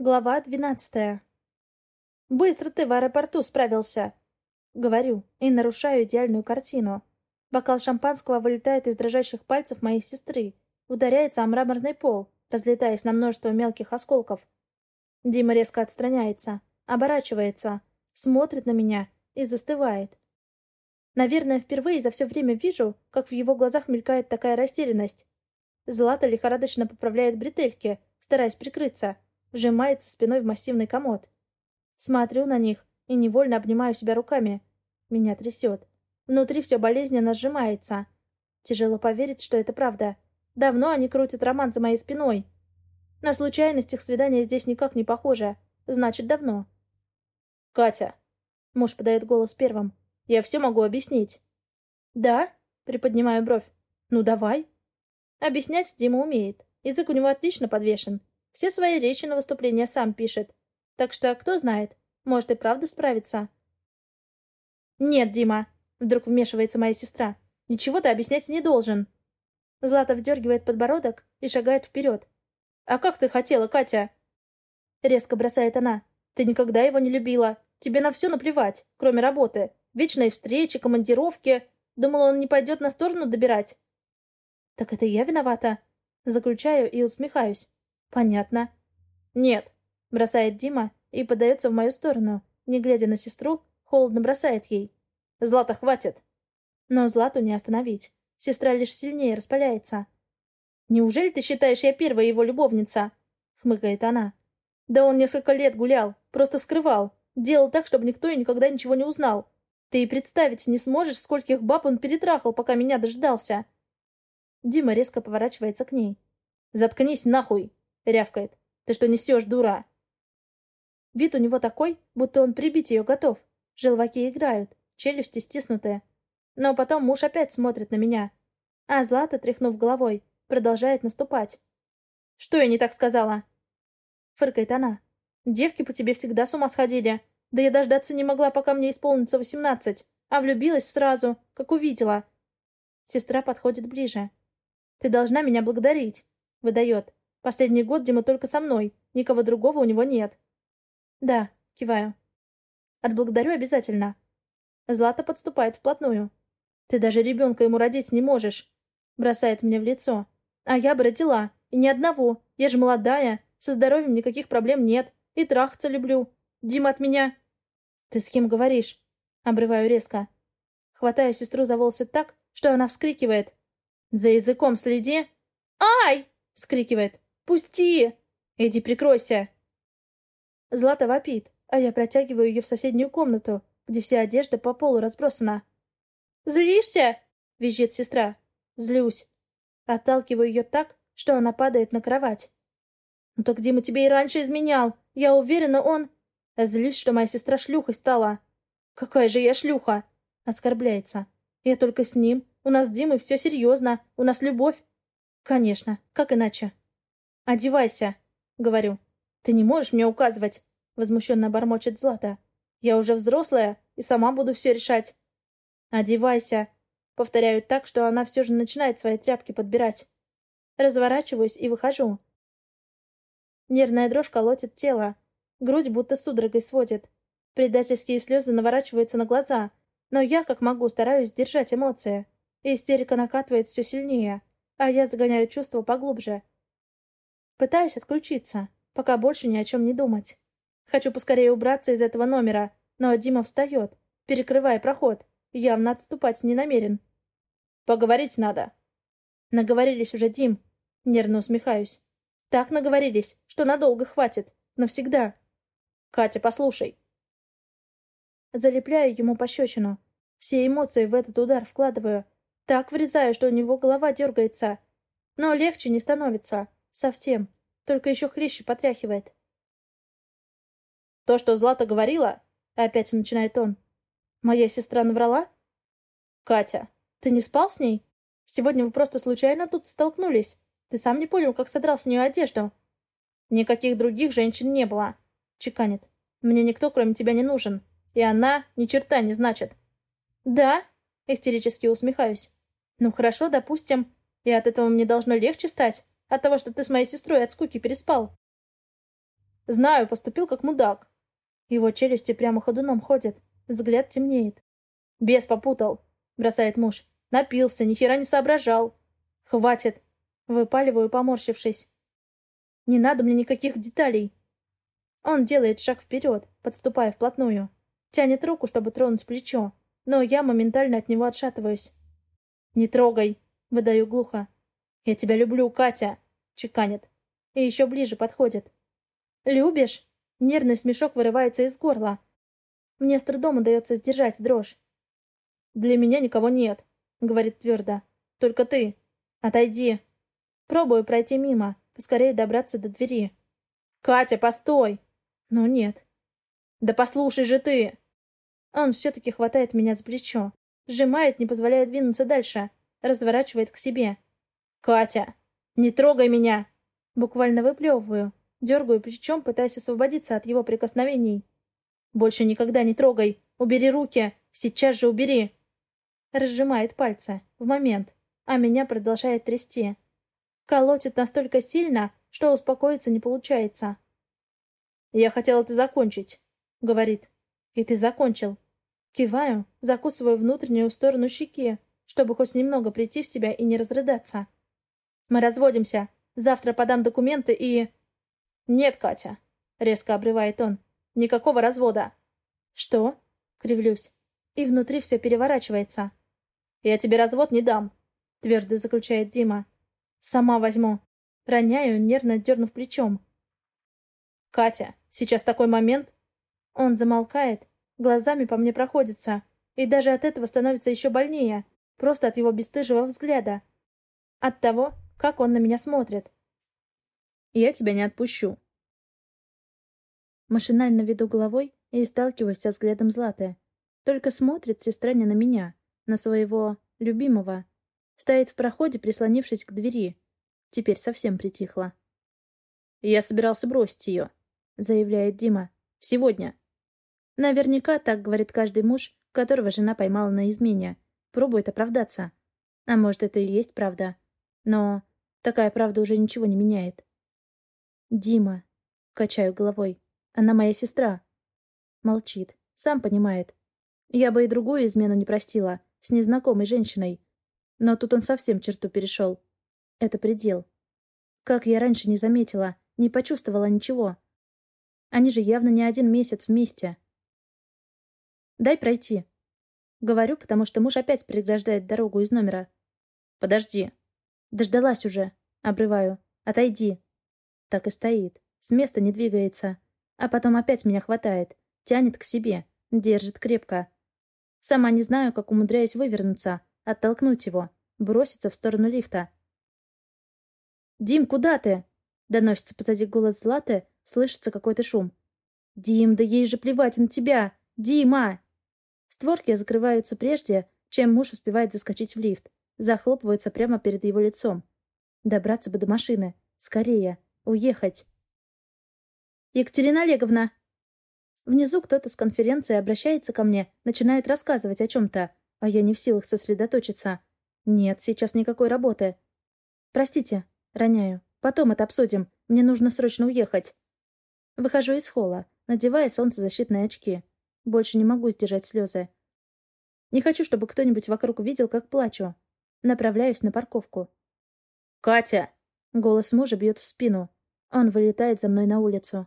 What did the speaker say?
Глава двенадцатая. «Быстро ты в аэропорту справился!» Говорю и нарушаю идеальную картину. Бокал шампанского вылетает из дрожащих пальцев моей сестры, ударяется о мраморный пол, разлетаясь на множество мелких осколков. Дима резко отстраняется, оборачивается, смотрит на меня и застывает. Наверное, впервые за все время вижу, как в его глазах мелькает такая растерянность. Злата лихорадочно поправляет бретельки, стараясь прикрыться — вжимается спиной в массивный комод. Смотрю на них и невольно обнимаю себя руками. Меня трясет. Внутри все болезненно сжимается. Тяжело поверить, что это правда. Давно они крутят роман за моей спиной. На случайность их свидание здесь никак не похоже. Значит, давно. «Катя!» Муж подает голос первым. «Я все могу объяснить». «Да?» Приподнимаю бровь. «Ну, давай». Объяснять Дима умеет. Язык у него отлично подвешен. Все свои речи на выступление сам пишет. Так что, кто знает, может и правда справиться. «Нет, Дима!» — вдруг вмешивается моя сестра. «Ничего ты объяснять не должен!» Злата вдергивает подбородок и шагает вперед. «А как ты хотела, Катя?» Резко бросает она. «Ты никогда его не любила. Тебе на все наплевать, кроме работы. Вечные встречи, командировки. Думала, он не пойдет на сторону добирать». «Так это я виновата?» Заключаю и усмехаюсь. «Понятно». «Нет», — бросает Дима и подается в мою сторону. Не глядя на сестру, холодно бросает ей. «Злата, хватит!» Но Злату не остановить. Сестра лишь сильнее распаляется. «Неужели ты считаешь, я первая его любовница?» — хмыкает она. «Да он несколько лет гулял, просто скрывал. Делал так, чтобы никто и никогда ничего не узнал. Ты и представить не сможешь, скольких баб он перетрахал, пока меня дождался». Дима резко поворачивается к ней. «Заткнись нахуй!» Рявкает. «Ты что несешь, дура?» Вид у него такой, будто он прибить ее готов. Желваки играют, челюсти стиснутые. Но потом муж опять смотрит на меня. А Злата, тряхнув головой, продолжает наступать. «Что я не так сказала?» Фыркает она. «Девки по тебе всегда с ума сходили. Да я дождаться не могла, пока мне исполнится восемнадцать. А влюбилась сразу, как увидела». Сестра подходит ближе. «Ты должна меня благодарить», — выдает. Последний год Дима только со мной. Никого другого у него нет. Да, киваю. Отблагодарю обязательно. Злата подступает вплотную. Ты даже ребенка ему родить не можешь. Бросает мне в лицо. А я бы родила. И ни одного. Я же молодая. Со здоровьем никаких проблем нет. И трахаться люблю. Дима от меня... Ты с кем говоришь? Обрываю резко. Хватаю сестру за волосы так, что она вскрикивает. «За языком следи!» «Ай!» — вскрикивает. «Пусти! Иди прикройся!» Злата вопит, а я протягиваю ее в соседнюю комнату, где вся одежда по полу разбросана. «Злишься?» — визжит сестра. «Злюсь». Отталкиваю ее так, что она падает на кровать. «Ну так Дима тебе и раньше изменял. Я уверена, он...» Злюсь, что моя сестра шлюхой стала. «Какая же я шлюха?» — оскорбляется. «Я только с ним. У нас с Димой все серьезно. У нас любовь». «Конечно. Как иначе?» «Одевайся», — говорю. «Ты не можешь мне указывать», — возмущенно бормочет Злата. «Я уже взрослая и сама буду все решать». «Одевайся», — повторяю так, что она все же начинает свои тряпки подбирать. Разворачиваюсь и выхожу. Нервная дрожь колотит тело. Грудь будто судорогой сводит. Предательские слезы наворачиваются на глаза, но я, как могу, стараюсь сдержать эмоции. Истерика накатывает все сильнее, а я загоняю чувства поглубже — Пытаюсь отключиться, пока больше ни о чем не думать. Хочу поскорее убраться из этого номера, но Дима встает, перекрывая проход, явно отступать не намерен. «Поговорить надо». «Наговорились уже, Дим». Нервно усмехаюсь. «Так наговорились, что надолго хватит. Навсегда». «Катя, послушай». Залепляю ему пощечину. Все эмоции в этот удар вкладываю. Так врезаю, что у него голова дергается. Но легче не становится. Совсем. Только еще хлеще потряхивает. То, что Злата говорила, опять начинает он. Моя сестра наврала? Катя, ты не спал с ней? Сегодня вы просто случайно тут столкнулись. Ты сам не понял, как содрал с нее одежду. Никаких других женщин не было. Чеканит. Мне никто, кроме тебя, не нужен. И она ни черта не значит. Да? Истерически усмехаюсь. Ну хорошо, допустим. И от этого мне должно легче стать. От того, что ты с моей сестрой от скуки переспал. Знаю, поступил как мудак. Его челюсти прямо ходуном ходят. Взгляд темнеет. Бес попутал, бросает муж. Напился, ни хера не соображал. Хватит. Выпаливаю, поморщившись. Не надо мне никаких деталей. Он делает шаг вперед, подступая вплотную. Тянет руку, чтобы тронуть плечо, но я моментально от него отшатываюсь. «Не трогай!» — выдаю глухо. «Я тебя люблю, Катя!» — чеканит. И еще ближе подходит. «Любишь?» Нервный смешок вырывается из горла. Мне с трудом удается сдержать дрожь. «Для меня никого нет», — говорит твердо. «Только ты. Отойди». Пробую пройти мимо, поскорее добраться до двери. «Катя, постой!» «Ну нет». «Да послушай же ты!» Он все-таки хватает меня за плечо, сжимает, не позволяя двинуться дальше, разворачивает к себе. «Катя! Не трогай меня!» Буквально выплевываю, дергаю плечом, пытаясь освободиться от его прикосновений. «Больше никогда не трогай! Убери руки! Сейчас же убери!» Разжимает пальцы, в момент, а меня продолжает трясти. Колотит настолько сильно, что успокоиться не получается. «Я хотел это закончить», — говорит. «И ты закончил». Киваю, закусываю внутреннюю сторону щеки, чтобы хоть немного прийти в себя и не разрыдаться. «Мы разводимся. Завтра подам документы и...» «Нет, Катя», — резко обрывает он. «Никакого развода». «Что?» — кривлюсь. И внутри все переворачивается. «Я тебе развод не дам», — твердо заключает Дима. «Сама возьму». Роняю, нервно дернув плечом. «Катя, сейчас такой момент...» Он замолкает, глазами по мне проходится, и даже от этого становится еще больнее, просто от его бесстыжего взгляда. От того, как он на меня смотрит. «Я тебя не отпущу». Машинально веду головой и сталкиваюсь со взглядом Златы. Только смотрит сестра не на меня, на своего любимого. Стоит в проходе, прислонившись к двери. Теперь совсем притихла. «Я собирался бросить ее», — заявляет Дима. «Сегодня». Наверняка так говорит каждый муж, которого жена поймала на измене. Пробует оправдаться. А может, это и есть правда. Но такая правда уже ничего не меняет. «Дима», — качаю головой, — «она моя сестра». Молчит. Сам понимает. Я бы и другую измену не простила, с незнакомой женщиной. Но тут он совсем черту перешел. Это предел. Как я раньше не заметила, не почувствовала ничего. Они же явно не один месяц вместе. «Дай пройти». Говорю, потому что муж опять преграждает дорогу из номера. «Подожди». «Дождалась уже». Обрываю. «Отойди». Так и стоит. С места не двигается. А потом опять меня хватает. Тянет к себе. Держит крепко. Сама не знаю, как умудряюсь вывернуться, оттолкнуть его, броситься в сторону лифта. «Дим, куда ты?» — доносится позади голос Златы, слышится какой-то шум. «Дим, да ей же плевать на тебя! Дима!» Створки закрываются прежде, чем муж успевает заскочить в лифт. Захлопываются прямо перед его лицом. Добраться бы до машины. Скорее. Уехать. «Екатерина Олеговна!» Внизу кто-то с конференции обращается ко мне, начинает рассказывать о чем-то, а я не в силах сосредоточиться. Нет, сейчас никакой работы. «Простите», — роняю. «Потом это обсудим. Мне нужно срочно уехать». Выхожу из холла, надевая солнцезащитные очки. Больше не могу сдержать слезы. Не хочу, чтобы кто-нибудь вокруг видел, как плачу. Направляюсь на парковку. «Катя!» Голос мужа бьет в спину. Он вылетает за мной на улицу.